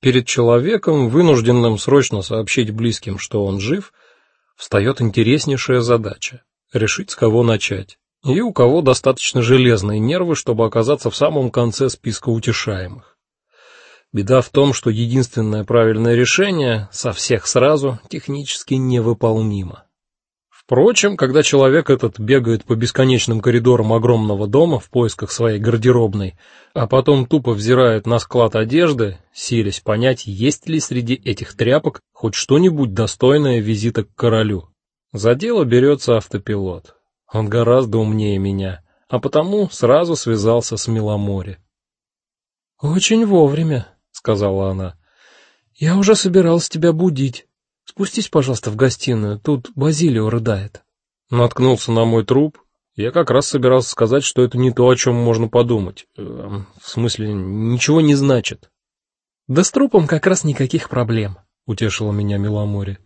Перед человеком, вынужденным срочно сообщить близким, что он жив, встает интереснейшая задача решить, с кого начать. И у кого достаточно железные нервы, чтобы оказаться в самом конце списка утешаемых. Беда в том, что единственное правильное решение со всех сразу технически невыполнимо. Впрочем, когда человек этот бегает по бесконечным коридорам огромного дома в поисках своей гардеробной, а потом тупо взирает на склад одежды, силясь понять, есть ли среди этих тряпок хоть что-нибудь достойное визита к королю. За дело берется автопилот. Он гораздо умнее меня, а потому сразу связался с Миломоре. Очень вовремя, сказала она. Я уже собиралась тебя будить. Спустись, пожалуйста, в гостиную, тут Базилио рыдает. Наткнулся на мой труп. Я как раз собирался сказать, что это не то, о чем можно подумать. Эм, в смысле, ничего не значит. Да с трупом как раз никаких проблем, утешила меня Миломоре.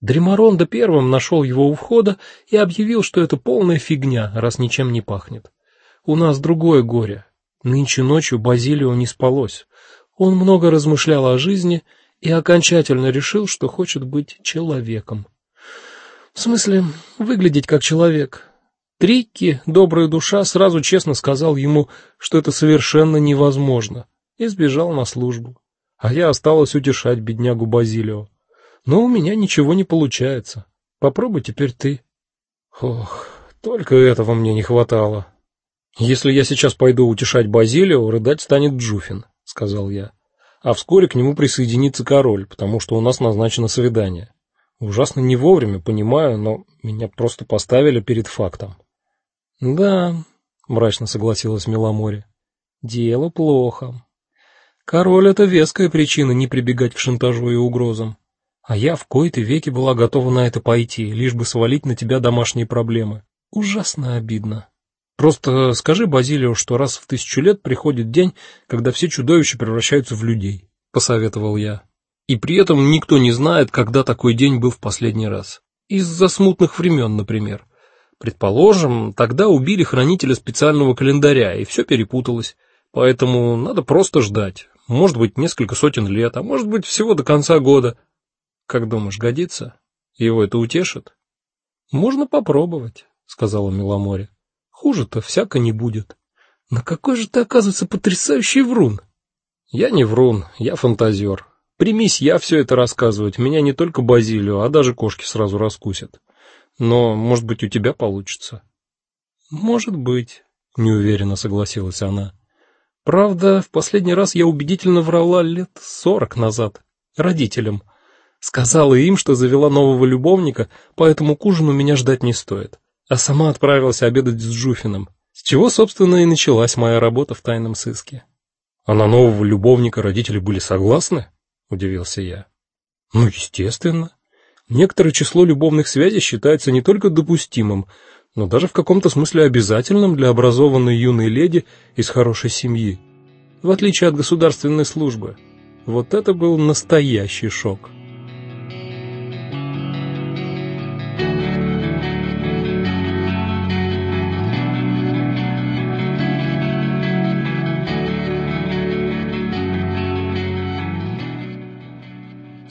Дримаронда первым нашел его у входа и объявил, что это полная фигня, раз ничем не пахнет. У нас другое горе. Нынче ночью Базилио не спалось. Он много размышлял о жизни и окончательно решил, что хочет быть человеком. В смысле, выглядеть как человек. Трикки, добрая душа, сразу честно сказал ему, что это совершенно невозможно, и сбежал на службу. А я осталась утешать беднягу Базилио. Но у меня ничего не получается. Попробуй теперь ты. Ох, только этого мне не хватало. Если я сейчас пойду утешать Базилио, рыдать станет Джуфин, сказал я а вскоре к нему присоединится король, потому что у нас назначено свидание. Ужасно не вовремя, понимаю, но меня просто поставили перед фактом. Да, мрачно согласилась Миломоре. Дело плохо. Король это веская причина не прибегать к шантажу и угрозам. А я в кои-то веки была готова на это пойти, лишь бы свалить на тебя домашние проблемы. Ужасно обидно. Просто скажи Базилио, что раз в тысячу лет приходит день, когда все чудовища превращаются в людей, посоветовал я. И при этом никто не знает, когда такой день был в последний раз. Из-за смутных времен, например. Предположим, тогда убили хранителя специального календаря, и все перепуталось. Поэтому надо просто ждать. Может быть, несколько сотен лет, а может быть, всего до конца года. Как думаешь, годится? Его это утешит? Можно попробовать, сказала Миломоре. Хуже-то всяко не будет. Но какой же ты, оказывается, потрясающий врун. Я не врун, я фантазер. Примись я все это рассказывать, меня не только Базилио, а даже кошки сразу раскусят. Но, может быть, у тебя получится. Может быть, неуверенно согласилась она. Правда, в последний раз я убедительно врала лет сорок назад родителям. Сказала им, что завела нового любовника, поэтому к ужину меня ждать не стоит а сама отправилась обедать с Жуфиным. С чего, собственно, и началась моя работа в тайном сыске. А на нового любовника родители были согласны? удивился я. Ну, естественно. Некоторое число любовных связей считается не только допустимым, но даже в каком-то смысле обязательным для образованной юной леди из хорошей семьи, в отличие от государственной службы. Вот это был настоящий шок.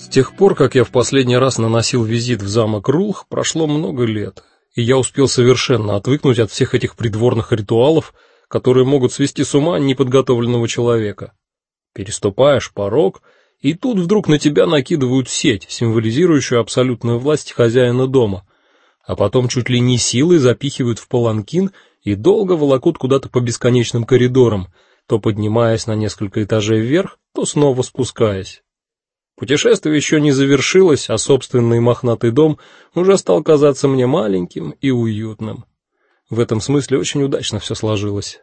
Тех пор, как я в последний раз наносил визит в замок Рулх, прошло много лет, и я успел совершенно отвыкнуть от всех этих придворных ритуалов, которые могут свести с ума неподготовленного человека. Переступаешь порог, и тут вдруг на тебя накидывают сеть, символизирующую абсолютную власть хозяина дома, а потом чуть ли не силой запихивают в паланкин и долго волокут куда-то по бесконечным коридорам, то поднимаясь на несколько этажей вверх, то снова спускаясь. Путешествие еще не завершилось, а собственный мохнатый дом уже стал казаться мне маленьким и уютным. В этом смысле очень удачно все сложилось.